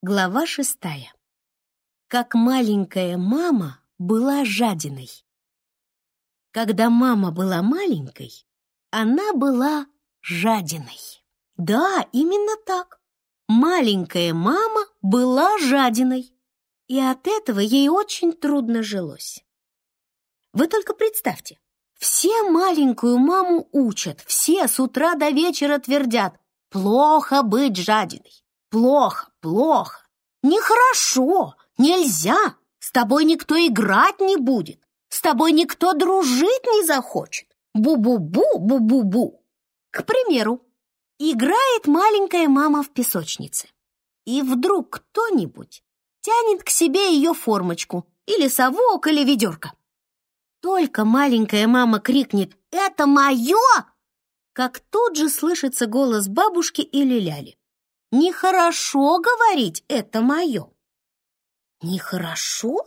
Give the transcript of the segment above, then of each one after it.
Глава шестая. Как маленькая мама была жадиной. Когда мама была маленькой, она была жадиной. Да, именно так. Маленькая мама была жадиной, и от этого ей очень трудно жилось. Вы только представьте, все маленькую маму учат, все с утра до вечера твердят «плохо быть жадиной, плохо, плохо, нехорошо, нельзя, с тобой никто играть не будет, с тобой никто дружить не захочет, бу-бу-бу, бу-бу-бу». К примеру, играет маленькая мама в песочнице, и вдруг кто-нибудь тянет к себе ее формочку или совок, или ведерко. Только маленькая мама крикнет «Это мое!», как тут же слышится голос бабушки или ляли. Нехорошо говорить «это мое». Нехорошо?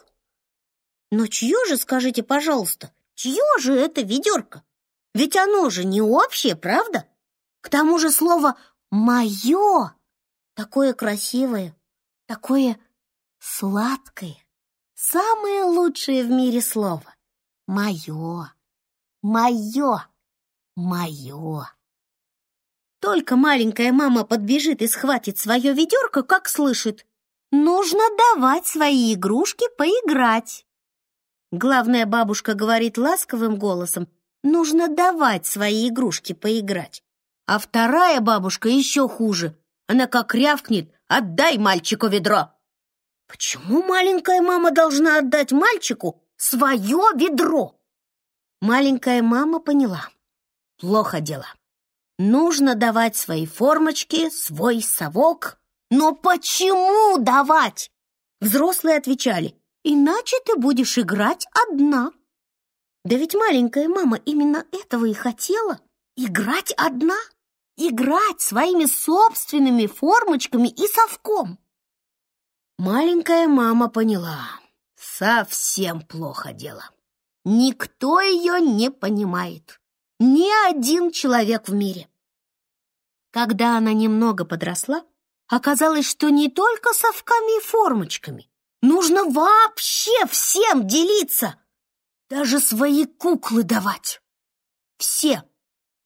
Но чье же, скажите, пожалуйста, чье же это ведерко? Ведь оно же не общее, правда? К тому же слово «моё» такое красивое, такое сладкое, самое лучшее в мире слово. Моё, моё, моё. Только маленькая мама подбежит и схватит свое ведерко, как слышит. Нужно давать свои игрушки поиграть. Главная бабушка говорит ласковым голосом, нужно давать свои игрушки поиграть. А вторая бабушка еще хуже. Она как рявкнет, отдай мальчику ведро. Почему маленькая мама должна отдать мальчику свое ведро? Маленькая мама поняла. Плохо дело. Нужно давать свои формочки, свой совок. Но почему давать? Взрослые отвечали, иначе ты будешь играть одна. Да ведь маленькая мама именно этого и хотела. Играть одна. Играть своими собственными формочками и совком. Маленькая мама поняла. Совсем плохо дело. Никто ее не понимает. Ни один человек в мире. Когда она немного подросла, оказалось, что не только совками и формочками. Нужно вообще всем делиться. Даже свои куклы давать. Все.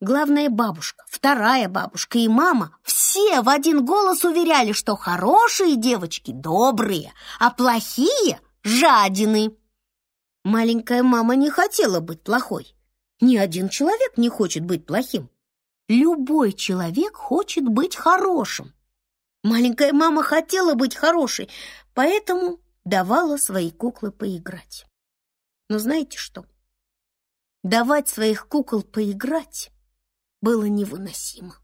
Главная бабушка, вторая бабушка и мама все в один голос уверяли, что хорошие девочки добрые, а плохие — жадины. Маленькая мама не хотела быть плохой. Ни один человек не хочет быть плохим. Любой человек хочет быть хорошим. Маленькая мама хотела быть хорошей, поэтому давала свои куклы поиграть. Но знаете что? Давать своих кукол поиграть было невыносимо.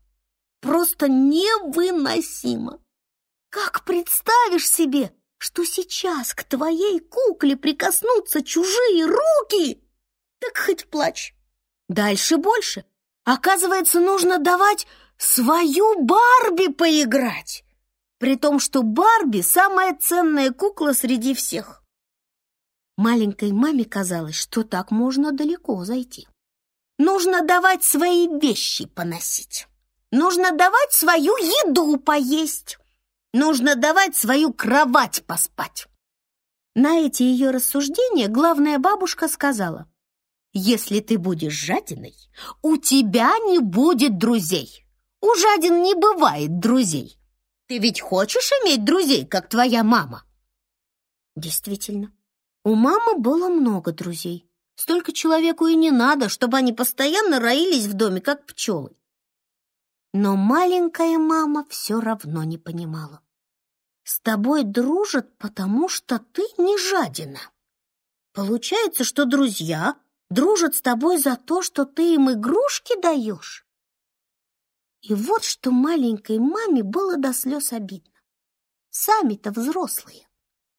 Просто невыносимо. Как представишь себе, что сейчас к твоей кукле прикоснутся чужие руки? Так хоть плачь. Дальше больше. Оказывается, нужно давать свою Барби поиграть. При том, что Барби самая ценная кукла среди всех. Маленькой маме казалось, что так можно далеко зайти. Нужно давать свои вещи поносить. Нужно давать свою еду поесть. Нужно давать свою кровать поспать. На эти ее рассуждения главная бабушка сказала, если ты будешь жадиной, у тебя не будет друзей. У жадин не бывает друзей. Ты ведь хочешь иметь друзей, как твоя мама? Действительно, у мамы было много друзей. Столько человеку и не надо, чтобы они постоянно роились в доме, как пчелы. Но маленькая мама все равно не понимала. С тобой дружат, потому что ты не жадина. Получается, что друзья дружат с тобой за то, что ты им игрушки даешь. И вот что маленькой маме было до слез обидно. Сами-то взрослые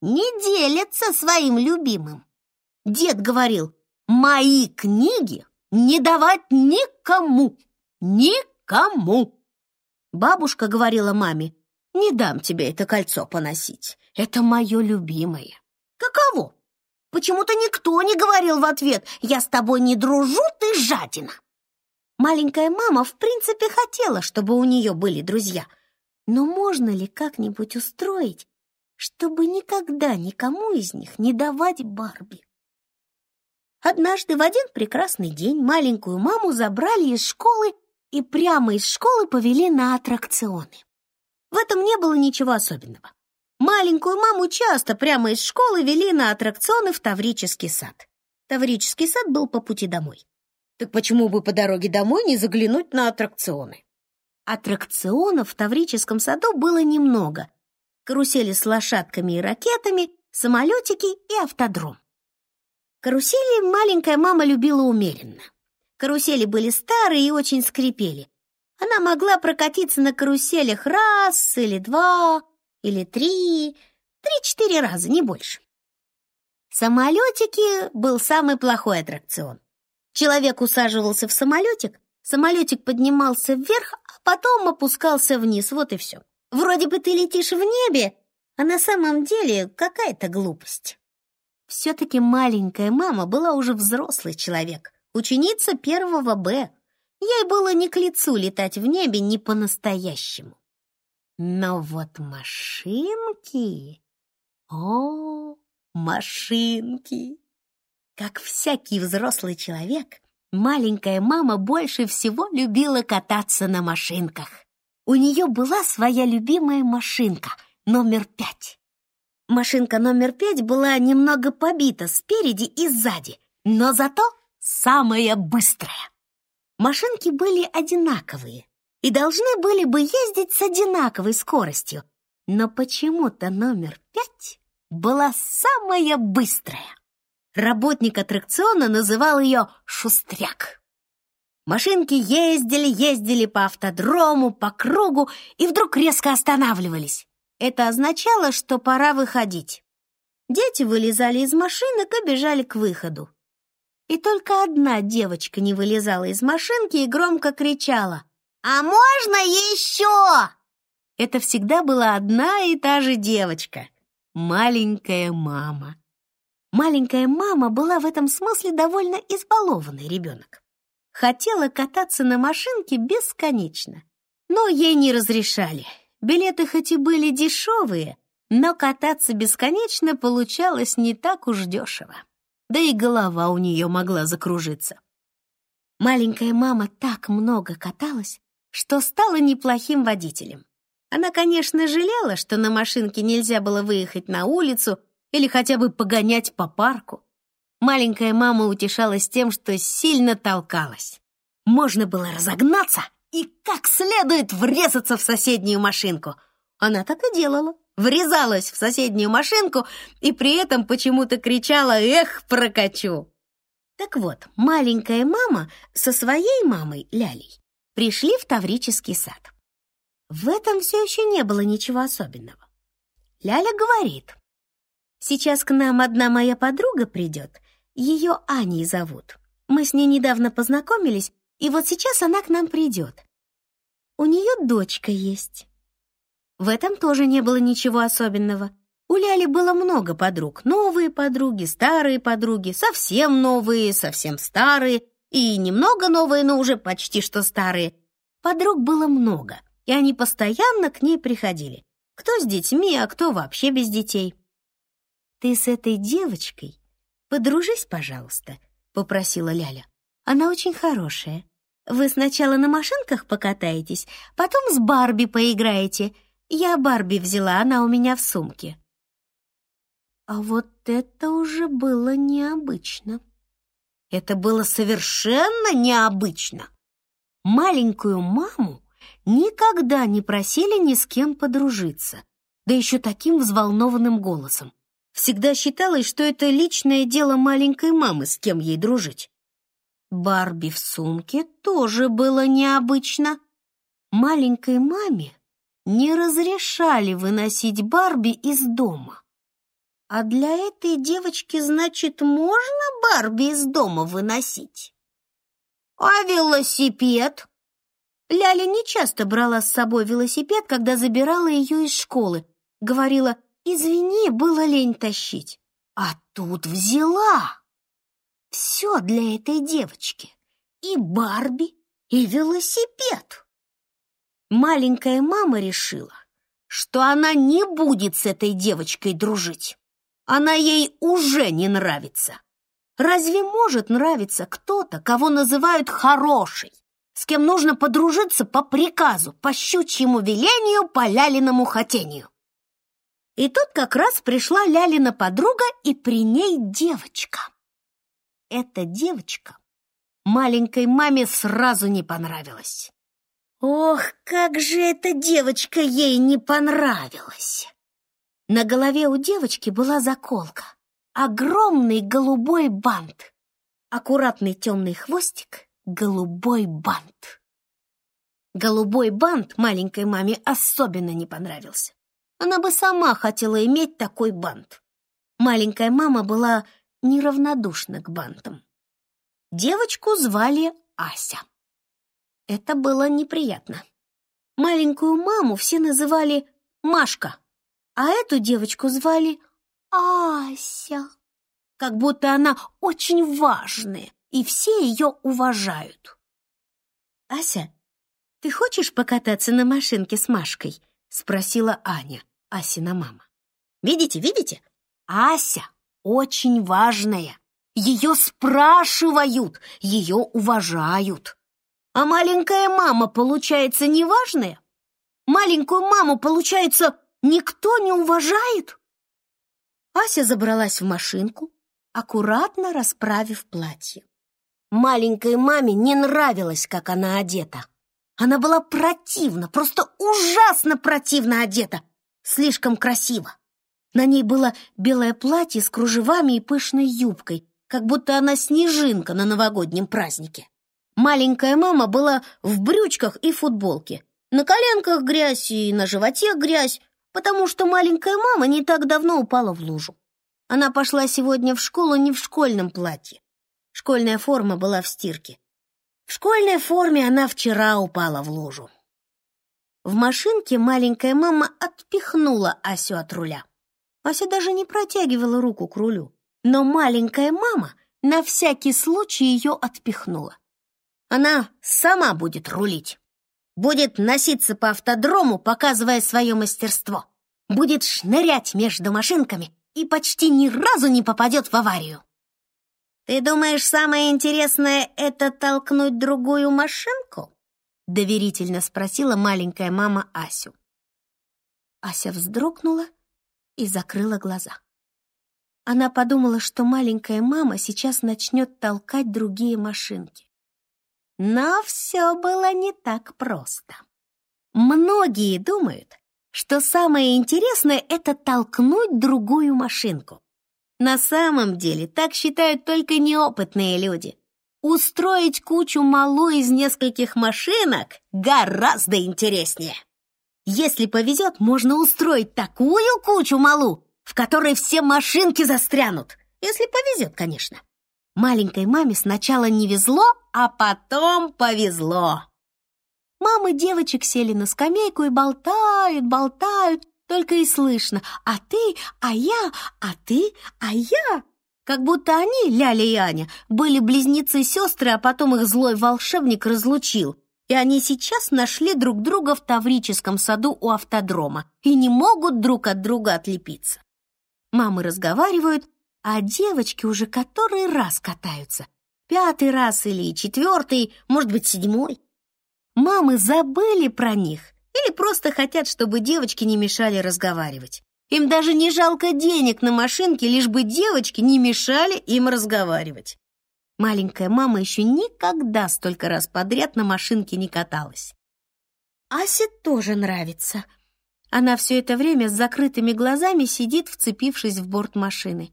не делятся своим любимым. Дед говорил, мои книги не давать никому, никому. Бабушка говорила маме, не дам тебе это кольцо поносить, это мое любимое. Каково? Почему-то никто не говорил в ответ «Я с тобой не дружу, ты жадина». Маленькая мама в принципе хотела, чтобы у нее были друзья. Но можно ли как-нибудь устроить, чтобы никогда никому из них не давать Барби. Однажды в один прекрасный день маленькую маму забрали из школы и прямо из школы повели на аттракционы. В этом не было ничего особенного. Маленькую маму часто прямо из школы вели на аттракционы в Таврический сад. Таврический сад был по пути домой. Так почему бы по дороге домой не заглянуть на аттракционы? Аттракционов в Таврическом саду было немного. Карусели с лошадками и ракетами, самолетики и автодром. Карусели маленькая мама любила умеренно. Карусели были старые и очень скрипели. Она могла прокатиться на каруселях раз или два, или три, три-четыре раза, не больше. Самолетики был самый плохой аттракцион. Человек усаживался в самолетик, самолетик поднимался вверх, а потом опускался вниз, вот и все. Вроде бы ты летишь в небе, а на самом деле какая-то глупость. Все-таки маленькая мама была уже взрослый человек, ученица первого Б. Ей было не к лицу летать в небе не по-настоящему. Но вот машинки... О, машинки! Как всякий взрослый человек, маленькая мама больше всего любила кататься на машинках. У нее была своя любимая машинка, номер пять. Машинка номер пять была немного побита спереди и сзади, но зато самая быстрая. Машинки были одинаковые и должны были бы ездить с одинаковой скоростью, но почему-то номер пять была самая быстрая. Работник аттракциона называл ее «шустряк». Машинки ездили, ездили по автодрому, по кругу и вдруг резко останавливались. Это означало, что пора выходить. Дети вылезали из машинок и бежали к выходу. И только одна девочка не вылезала из машинки и громко кричала «А можно еще?» Это всегда была одна и та же девочка — маленькая мама. Маленькая мама была в этом смысле довольно избалованный ребенок. Хотела кататься на машинке бесконечно, но ей не разрешали — Билеты хоть и были дешевые, но кататься бесконечно получалось не так уж дешево. Да и голова у нее могла закружиться. Маленькая мама так много каталась, что стала неплохим водителем. Она, конечно, жалела, что на машинке нельзя было выехать на улицу или хотя бы погонять по парку. Маленькая мама утешалась тем, что сильно толкалась. Можно было разогнаться и как следует врезаться в соседнюю машинку. Она так и делала. Врезалась в соседнюю машинку и при этом почему-то кричала «Эх, прокачу!». Так вот, маленькая мама со своей мамой Лялей пришли в Таврический сад. В этом все еще не было ничего особенного. Ляля говорит, «Сейчас к нам одна моя подруга придет, ее Аней зовут. Мы с ней недавно познакомились, и вот сейчас она к нам придет. У нее дочка есть. В этом тоже не было ничего особенного. У Ляли было много подруг. Новые подруги, старые подруги, совсем новые, совсем старые и немного новые, но уже почти что старые. Подруг было много, и они постоянно к ней приходили. Кто с детьми, а кто вообще без детей. «Ты с этой девочкой подружись, пожалуйста», — попросила Ляля. «Она очень хорошая. Вы сначала на машинках покатаетесь, потом с Барби поиграете. Я Барби взяла, она у меня в сумке». А вот это уже было необычно. Это было совершенно необычно. Маленькую маму никогда не просили ни с кем подружиться, да еще таким взволнованным голосом. Всегда считалось, что это личное дело маленькой мамы, с кем ей дружить. Барби в сумке тоже было необычно. Маленькой маме не разрешали выносить Барби из дома. А для этой девочки, значит, можно Барби из дома выносить? А велосипед? Ляля нечасто брала с собой велосипед, когда забирала ее из школы. Говорила, извини, было лень тащить. А тут взяла. Все для этой девочки. И Барби, и велосипед. Маленькая мама решила, что она не будет с этой девочкой дружить. Она ей уже не нравится. Разве может нравиться кто-то, кого называют хороший, с кем нужно подружиться по приказу, по щучьему велению, по лялиному хотению? И тут как раз пришла Лялина подруга, и при ней девочка. Эта девочка маленькой маме сразу не понравилась. Ох, как же эта девочка ей не понравилась! На голове у девочки была заколка, огромный голубой бант, аккуратный темный хвостик, голубой бант. Голубой бант маленькой маме особенно не понравился. Она бы сама хотела иметь такой бант. Маленькая мама была неравнодушна к бантам. Девочку звали Ася. Это было неприятно. Маленькую маму все называли Машка, а эту девочку звали Ася. Как будто она очень важная, и все ее уважают. «Ася, ты хочешь покататься на машинке с Машкой?» — спросила Аня. Асина мама. Видите, видите? Ася очень важная. Ее спрашивают, ее уважают. А маленькая мама, получается, неважная? Маленькую маму, получается, никто не уважает? Ася забралась в машинку, аккуратно расправив платье. Маленькой маме не нравилось, как она одета. Она была противна, просто ужасно противно одета, слишком красиво. На ней было белое платье с кружевами и пышной юбкой, как будто она снежинка на новогоднем празднике. Маленькая мама была в брючках и футболке. На коленках грязь и на животе грязь, потому что маленькая мама не так давно упала в лужу. Она пошла сегодня в школу не в школьном платье. Школьная форма была в стирке. В школьной форме она вчера упала в лужу. В машинке маленькая мама отпихнула Асю от руля. Ася даже не протягивала руку к рулю, но маленькая мама на всякий случай ее отпихнула. Она сама будет рулить. Будет носиться по автодрому, показывая свое мастерство. Будет шнырять между машинками и почти ни разу не попадет в аварию. Ты думаешь, самое интересное — это толкнуть другую машинку? — доверительно спросила маленькая мама Асю. Ася вздрогнула и закрыла глаза. Она подумала, что маленькая мама сейчас начнет толкать другие машинки. Но все было не так просто. Многие думают, что самое интересное — это толкнуть другую машинку. На самом деле так считают только неопытные люди. Устроить кучу малу из нескольких машинок гораздо интереснее. Если повезет, можно устроить такую кучу малу, в которой все машинки застрянут. Если повезет, конечно. Маленькой маме сначала не везло, а потом повезло. Мамы девочек сели на скамейку и болтают, болтают, только и слышно «А ты, а я, а ты, а я». Как будто они, Ляля и Аня, были близнецы-сестры, а потом их злой волшебник разлучил. И они сейчас нашли друг друга в Таврическом саду у автодрома и не могут друг от друга отлепиться. Мамы разговаривают, а девочки уже который раз катаются. Пятый раз или четвертый, может быть, седьмой. Мамы забыли про них или просто хотят, чтобы девочки не мешали разговаривать. Им даже не жалко денег на машинке, лишь бы девочки не мешали им разговаривать. Маленькая мама еще никогда столько раз подряд на машинке не каталась. Асе тоже нравится. Она все это время с закрытыми глазами сидит, вцепившись в борт машины.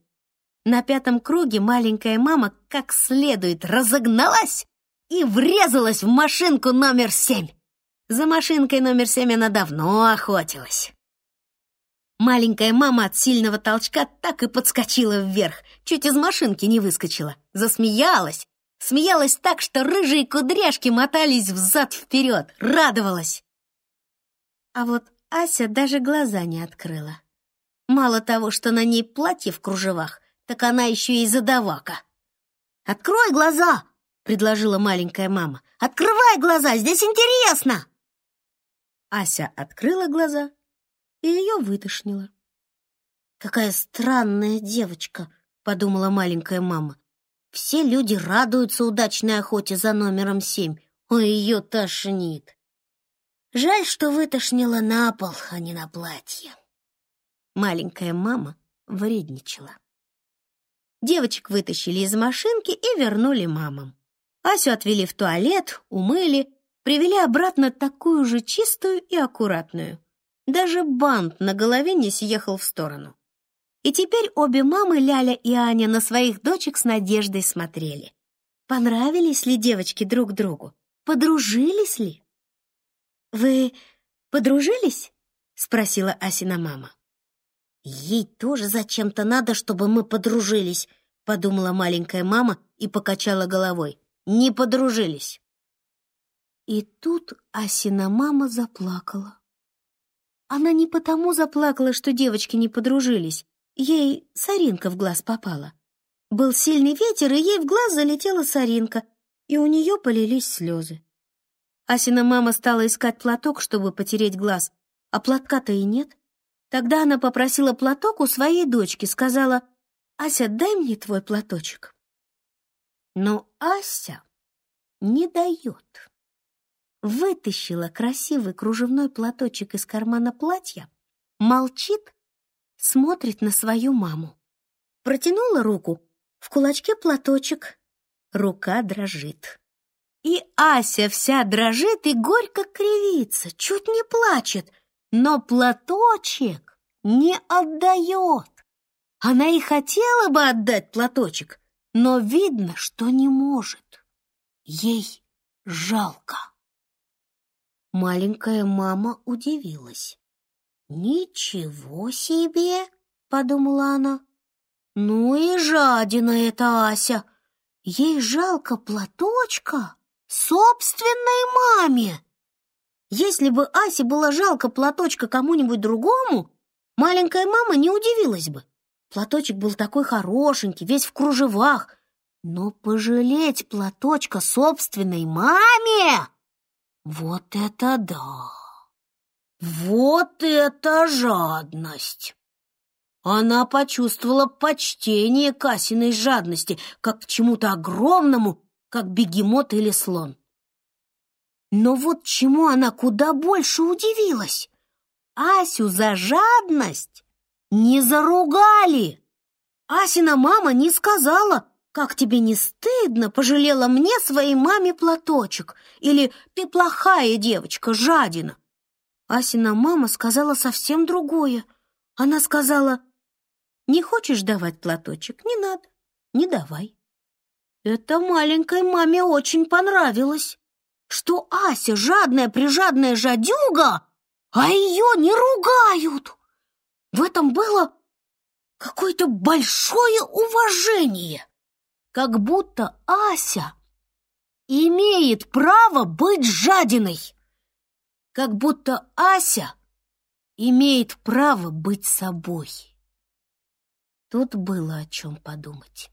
На пятом круге маленькая мама как следует разогналась и врезалась в машинку номер семь. За машинкой номер семь она давно охотилась. Маленькая мама от сильного толчка так и подскочила вверх, чуть из машинки не выскочила. Засмеялась. Смеялась так, что рыжие кудряшки мотались взад-вперед, радовалась. А вот Ася даже глаза не открыла. Мало того, что на ней платье в кружевах, так она еще и задавака. «Открой глаза!» — предложила маленькая мама. «Открывай глаза, здесь интересно!» Ася открыла глаза и ее вытошнило. «Какая странная девочка!» — подумала маленькая мама. «Все люди радуются удачной охоте за номером семь, а ее тошнит. Жаль, что вытошнила на пол, а не на платье». Маленькая мама вредничала. Девочек вытащили из машинки и вернули мамам. Асю отвели в туалет, умыли, привели обратно такую же чистую и аккуратную. Даже бант на голове не съехал в сторону. И теперь обе мамы, Ляля и Аня, на своих дочек с надеждой смотрели. Понравились ли девочки друг другу? Подружились ли? «Вы подружились?» — спросила Асина мама. «Ей тоже зачем-то надо, чтобы мы подружились», — подумала маленькая мама и покачала головой. «Не подружились». И тут Асина мама заплакала. Она не потому заплакала, что девочки не подружились. Ей соринка в глаз попала. Был сильный ветер, и ей в глаз залетела соринка, и у нее полились слезы. Асина мама стала искать платок, чтобы потереть глаз, а платка-то и нет. Тогда она попросила платок у своей дочки, сказала, «Ася, дай мне твой платочек». Но Ася не дает. Вытащила красивый кружевной платочек из кармана платья, молчит, смотрит на свою маму. Протянула руку, в кулачке платочек, рука дрожит. И Ася вся дрожит и горько кривится, чуть не плачет — но платочек не отдает. Она и хотела бы отдать платочек, но видно, что не может. Ей жалко. Маленькая мама удивилась. «Ничего себе!» — подумала она. «Ну и жадина эта Ася! Ей жалко платочка собственной маме!» Если бы Асе было жалко платочка кому-нибудь другому, маленькая мама не удивилась бы. Платочек был такой хорошенький, весь в кружевах. Но пожалеть платочка собственной маме — вот это да! Вот это жадность! Она почувствовала почтение Касиной жадности, как к чему-то огромному, как бегемот или слон. Но вот чему она куда больше удивилась. Асю за жадность не заругали. Асина мама не сказала, как тебе не стыдно, пожалела мне своей маме платочек, или ты плохая девочка, жадина. Асина мама сказала совсем другое. Она сказала, не хочешь давать платочек, не надо, не давай. Это маленькой маме очень понравилось что Ася жадная-прижадная жадюга, а ее не ругают. В этом было какое-то большое уважение, как будто Ася имеет право быть жадиной, как будто Ася имеет право быть собой. Тут было о чем подумать.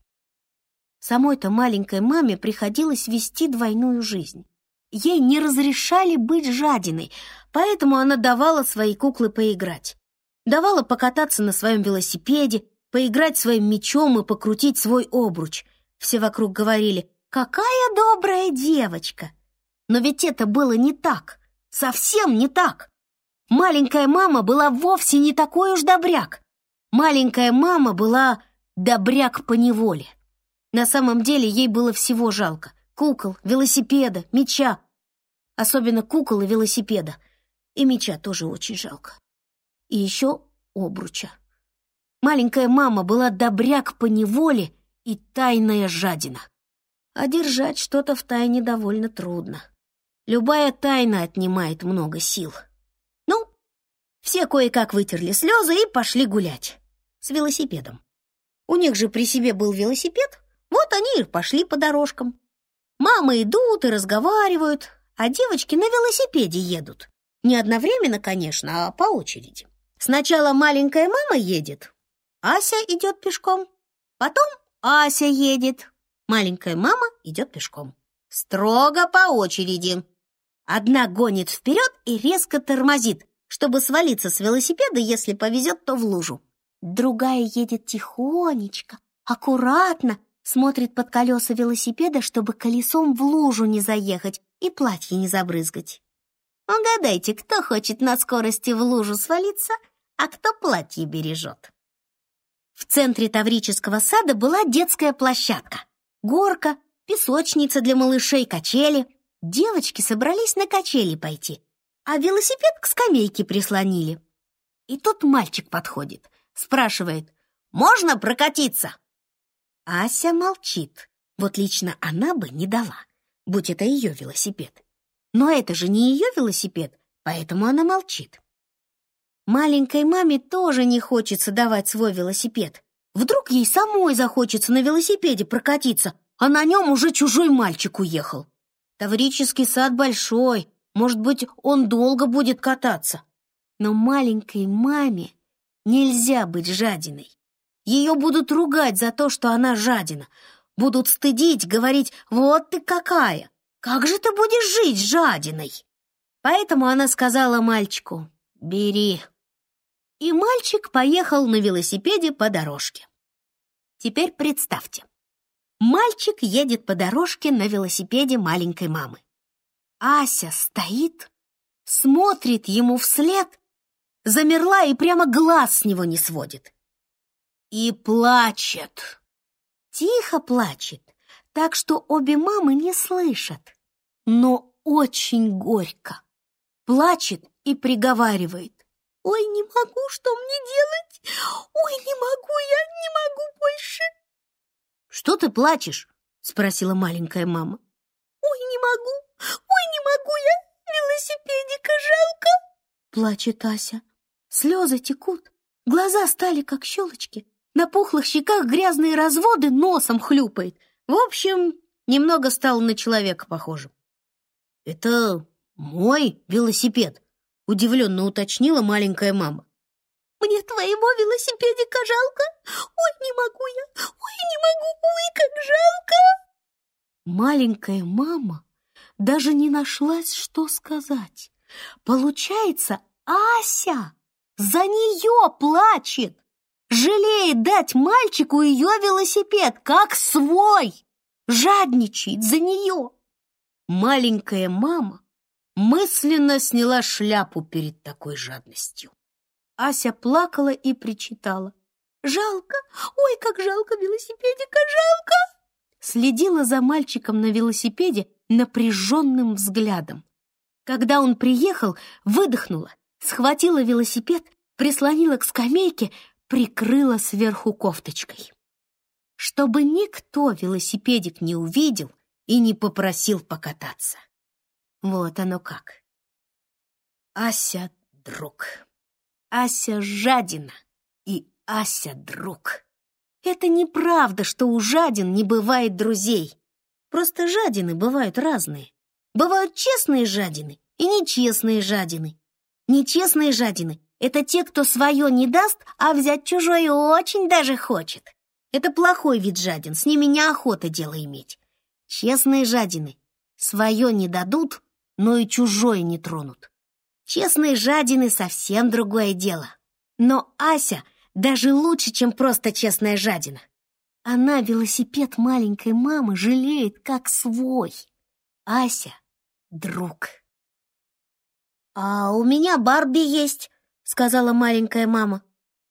Самой-то маленькой маме приходилось вести двойную жизнь. Ей не разрешали быть жадиной, поэтому она давала свои куклы поиграть. Давала покататься на своем велосипеде, поиграть своим мечом и покрутить свой обруч. Все вокруг говорили «Какая добрая девочка!» Но ведь это было не так, совсем не так. Маленькая мама была вовсе не такой уж добряк. Маленькая мама была добряк по неволе. На самом деле ей было всего жалко кукол, велосипеда, меча. Особенно кукол и велосипеда. И меча тоже очень жалко. И еще обруча. Маленькая мама была добряк по неволе и тайная жадина. А держать что-то в тайне довольно трудно. Любая тайна отнимает много сил. Ну, все кое-как вытерли слезы и пошли гулять. С велосипедом. У них же при себе был велосипед, вот они и пошли по дорожкам. Мамы идут и разговаривают, а девочки на велосипеде едут. Не одновременно, конечно, а по очереди. Сначала маленькая мама едет, Ася идет пешком. Потом Ася едет, маленькая мама идет пешком. Строго по очереди. Одна гонит вперед и резко тормозит, чтобы свалиться с велосипеда, если повезет, то в лужу. Другая едет тихонечко, аккуратно, смотрит под колеса велосипеда, чтобы колесом в лужу не заехать и платье не забрызгать. Угадайте, кто хочет на скорости в лужу свалиться, а кто платье бережет. В центре Таврического сада была детская площадка. Горка, песочница для малышей, качели. Девочки собрались на качели пойти, а велосипед к скамейке прислонили. И тут мальчик подходит, спрашивает, «Можно прокатиться?» Ася молчит. Вот лично она бы не дала, будь это ее велосипед. Но это же не ее велосипед, поэтому она молчит. Маленькой маме тоже не хочется давать свой велосипед. Вдруг ей самой захочется на велосипеде прокатиться, а на нем уже чужой мальчик уехал. Таврический сад большой, может быть, он долго будет кататься. Но маленькой маме нельзя быть жадиной. Ее будут ругать за то, что она жадина. Будут стыдить, говорить «Вот ты какая! Как же ты будешь жить жадиной?» Поэтому она сказала мальчику «Бери». И мальчик поехал на велосипеде по дорожке. Теперь представьте, Мальчик едет по дорожке на велосипеде маленькой мамы. Ася стоит, смотрит ему вслед, замерла и прямо глаз с него не сводит. И плачет. Тихо плачет, так что обе мамы не слышат, но очень горько. Плачет и приговаривает. «Ой, не могу, что мне делать? Ой, не могу, я не могу больше!» «Что ты плачешь?» — спросила маленькая мама. «Ой, не могу! Ой, не могу я! Велосипедика жалко!» Плачет Ася. Слезы текут, глаза стали как щелочки. На пухлых щеках грязные разводы носом хлюпает. В общем, немного стал на человека похожим. «Это мой велосипед», — удивленно уточнила маленькая мама. Мне твоего велосипедика жалко. Ой, не могу я. Ой, не могу. Ой, как жалко. Маленькая мама даже не нашлась, что сказать. Получается, Ася за нее плачет. Жалеет дать мальчику ее велосипед, как свой. Жадничает за нее. Маленькая мама мысленно сняла шляпу перед такой жадностью. Ася плакала и причитала. «Жалко! Ой, как жалко велосипедика, жалко!» Следила за мальчиком на велосипеде напряженным взглядом. Когда он приехал, выдохнула, схватила велосипед, прислонила к скамейке, прикрыла сверху кофточкой. Чтобы никто велосипедик не увидел и не попросил покататься. Вот оно как. Ася — друг. Ася жадина и Ася друг. Это неправда, что у жадин не бывает друзей. Просто жадины бывают разные. Бывают честные жадины и нечестные жадины. Нечестные жадины — это те, кто свое не даст, а взять чужое очень даже хочет. Это плохой вид жадин, с ними неохота дело иметь. Честные жадины свое не дадут, но и чужое не тронут. Честные жадины — совсем другое дело. Но Ася даже лучше, чем просто честная жадина. Она велосипед маленькой мамы жалеет как свой. Ася — друг. «А у меня Барби есть», — сказала маленькая мама.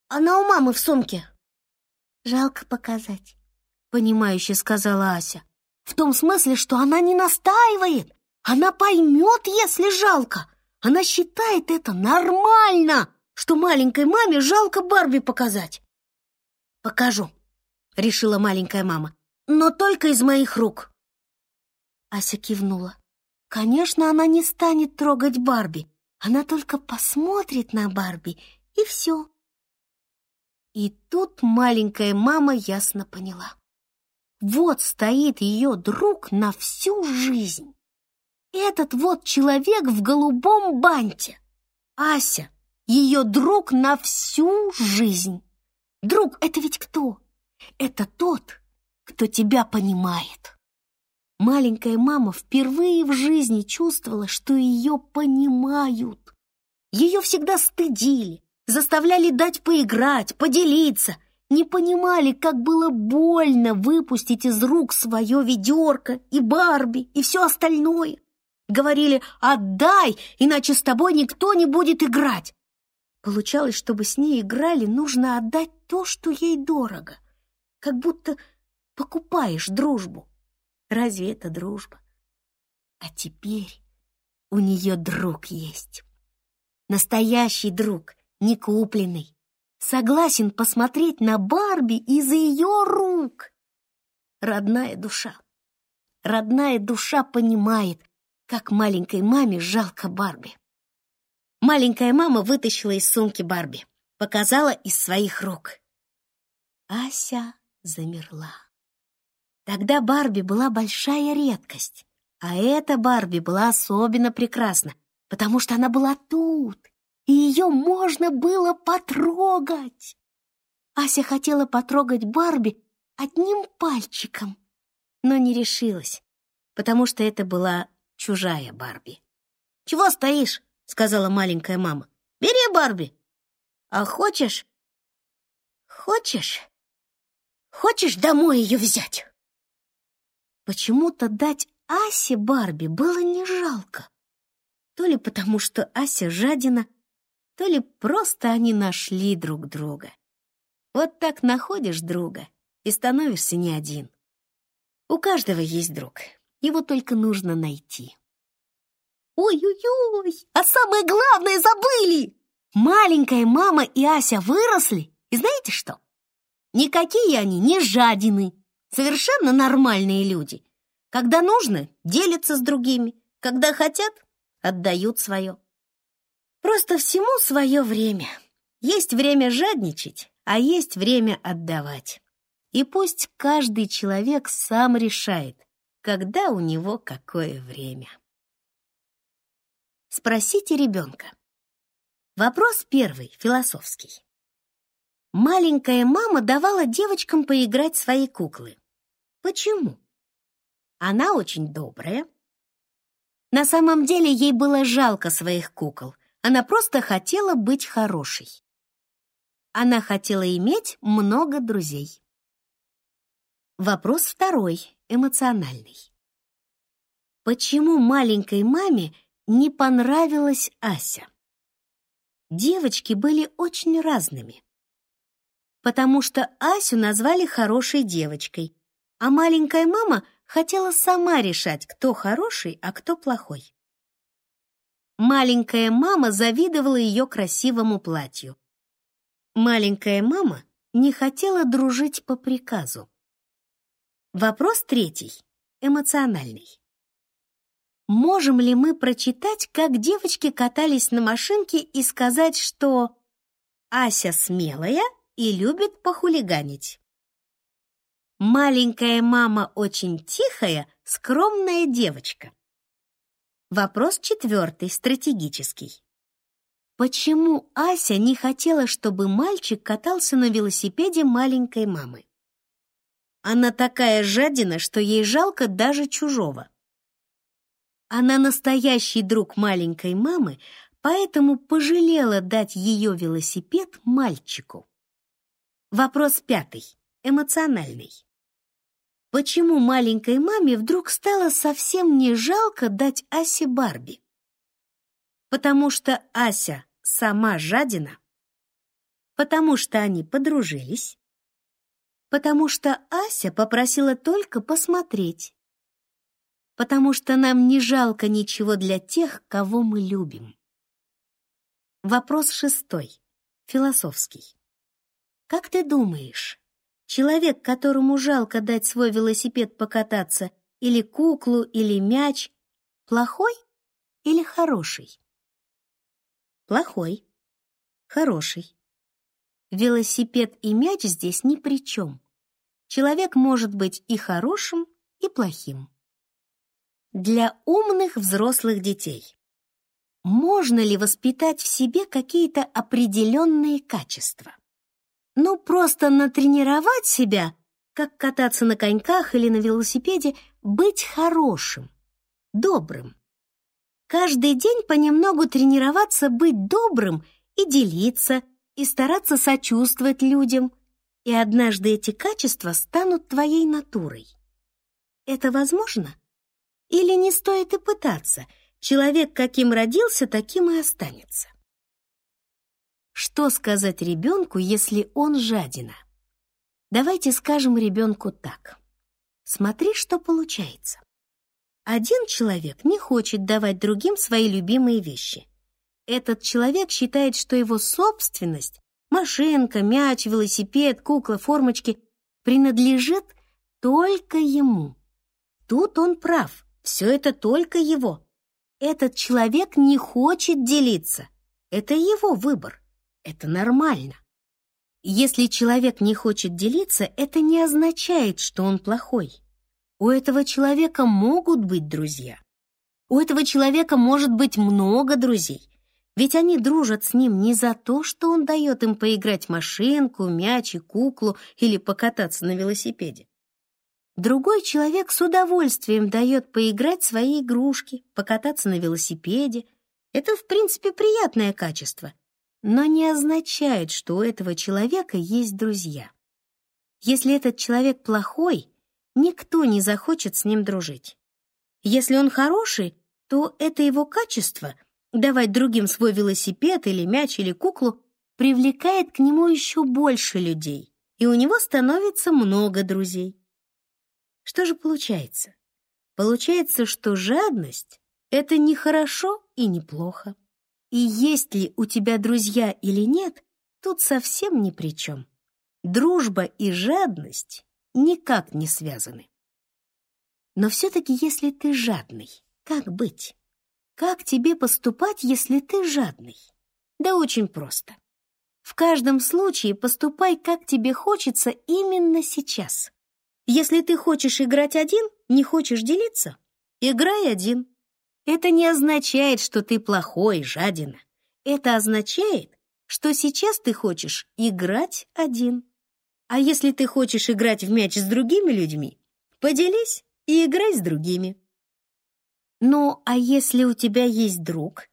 «Она у мамы в сумке». «Жалко показать», — понимающе сказала Ася. «В том смысле, что она не настаивает. Она поймет, если жалко. Она считает это нормально, что маленькой маме жалко Барби показать. «Покажу», — решила маленькая мама, «но только из моих рук». Ася кивнула. Конечно, она не станет трогать Барби. Она только посмотрит на Барби, и все. И тут маленькая мама ясно поняла. Вот стоит ее друг на всю жизнь. Этот вот человек в голубом банте. Ася, ее друг на всю жизнь. Друг — это ведь кто? Это тот, кто тебя понимает. Маленькая мама впервые в жизни чувствовала, что ее понимают. Ее всегда стыдили, заставляли дать поиграть, поделиться, не понимали, как было больно выпустить из рук свое ведерко и Барби и все остальное. Говорили «отдай, иначе с тобой никто не будет играть». Получалось, чтобы с ней играли, нужно отдать то, что ей дорого. Как будто покупаешь дружбу. Разве это дружба? А теперь у нее друг есть. Настоящий друг, не купленный. Согласен посмотреть на Барби из ее рук. Родная душа. Родная душа понимает, как маленькой маме жалко Барби. Маленькая мама вытащила из сумки Барби, показала из своих рук. Ася замерла. Тогда Барби была большая редкость, а эта Барби была особенно прекрасна, потому что она была тут, и ее можно было потрогать. Ася хотела потрогать Барби одним пальчиком, но не решилась, потому что это была чужая Барби. «Чего стоишь?» — сказала маленькая мама. «Бери Барби. А хочешь? Хочешь? Хочешь домой ее взять?» Почему-то дать Асе Барби было не жалко. То ли потому, что Ася жадина, то ли просто они нашли друг друга. Вот так находишь друга и становишься не один. У каждого есть друг, его только нужно найти. Ой-ой-ой, а самое главное забыли! Маленькая мама и Ася выросли, и знаете что? Никакие они не жадины, Совершенно нормальные люди. Когда нужно, делятся с другими. Когда хотят, отдают свое. Просто всему свое время. Есть время жадничать, а есть время отдавать. И пусть каждый человек сам решает, когда у него какое время. Спросите ребенка. Вопрос первый, философский. Маленькая мама давала девочкам поиграть свои куклы. Почему? Она очень добрая. На самом деле ей было жалко своих кукол. Она просто хотела быть хорошей. Она хотела иметь много друзей. Вопрос второй, эмоциональный. Почему маленькой маме не понравилась Ася? Девочки были очень разными. Потому что Асю назвали хорошей девочкой, а маленькая мама хотела сама решать, кто хороший, а кто плохой. Маленькая мама завидовала ее красивому платью. Маленькая мама не хотела дружить по приказу. Вопрос третий, эмоциональный. Можем ли мы прочитать, как девочки катались на машинке и сказать, что Ася смелая и любит похулиганить? Маленькая мама очень тихая, скромная девочка. Вопрос четвертый, стратегический. Почему Ася не хотела, чтобы мальчик катался на велосипеде маленькой мамы? Она такая жадина, что ей жалко даже чужого. Она настоящий друг маленькой мамы, поэтому пожалела дать ее велосипед мальчику. Вопрос пятый, эмоциональный. Почему маленькой маме вдруг стало совсем не жалко дать Асе Барби? Потому что Ася сама жадина? Потому что они подружились? Потому что Ася попросила только посмотреть? Потому что нам не жалко ничего для тех, кого мы любим? Вопрос шестой, философский. Как ты думаешь, Человек, которому жалко дать свой велосипед покататься, или куклу, или мяч, плохой или хороший? Плохой. Хороший. Велосипед и мяч здесь ни при чем. Человек может быть и хорошим, и плохим. Для умных взрослых детей. Можно ли воспитать в себе какие-то определенные качества? Ну, просто натренировать себя, как кататься на коньках или на велосипеде, быть хорошим, добрым. Каждый день понемногу тренироваться быть добрым и делиться, и стараться сочувствовать людям. И однажды эти качества станут твоей натурой. Это возможно? Или не стоит и пытаться? Человек, каким родился, таким и останется. Что сказать ребенку, если он жадина? Давайте скажем ребенку так. Смотри, что получается. Один человек не хочет давать другим свои любимые вещи. Этот человек считает, что его собственность — машинка, мяч, велосипед, кукла, формочки — принадлежит только ему. Тут он прав, все это только его. Этот человек не хочет делиться. Это его выбор. Это нормально. Если человек не хочет делиться, это не означает, что он плохой. У этого человека могут быть друзья. У этого человека может быть много друзей. Ведь они дружат с ним не за то, что он дает им поиграть машинку, мяч и куклу или покататься на велосипеде. Другой человек с удовольствием дает поиграть свои игрушки, покататься на велосипеде. Это, в принципе, приятное качество, но не означает, что у этого человека есть друзья. Если этот человек плохой, никто не захочет с ним дружить. Если он хороший, то это его качество — давать другим свой велосипед или мяч или куклу — привлекает к нему еще больше людей, и у него становится много друзей. Что же получается? Получается, что жадность — это не хорошо и не плохо. И есть ли у тебя друзья или нет, тут совсем ни при чем. Дружба и жадность никак не связаны. Но все-таки, если ты жадный, как быть? Как тебе поступать, если ты жадный? Да очень просто. В каждом случае поступай, как тебе хочется именно сейчас. Если ты хочешь играть один, не хочешь делиться, играй один. Это не означает, что ты плохой, жадина. Это означает, что сейчас ты хочешь играть один. А если ты хочешь играть в мяч с другими людьми, поделись и играй с другими. Ну, а если у тебя есть друг,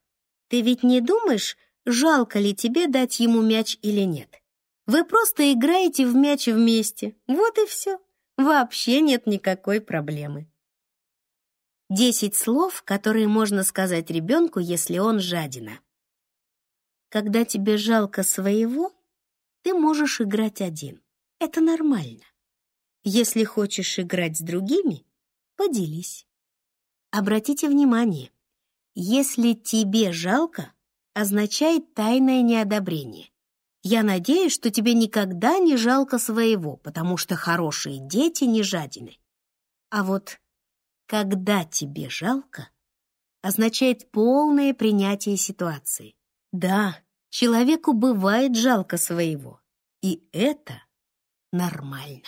ты ведь не думаешь, жалко ли тебе дать ему мяч или нет? Вы просто играете в мяч вместе, вот и все. Вообще нет никакой проблемы. Десять слов, которые можно сказать ребенку, если он жадина. Когда тебе жалко своего, ты можешь играть один. Это нормально. Если хочешь играть с другими, поделись. Обратите внимание, если тебе жалко, означает тайное неодобрение. Я надеюсь, что тебе никогда не жалко своего, потому что хорошие дети не жадины. А вот когда тебе жалко, означает полное принятие ситуации. Да, человеку бывает жалко своего, и это нормально.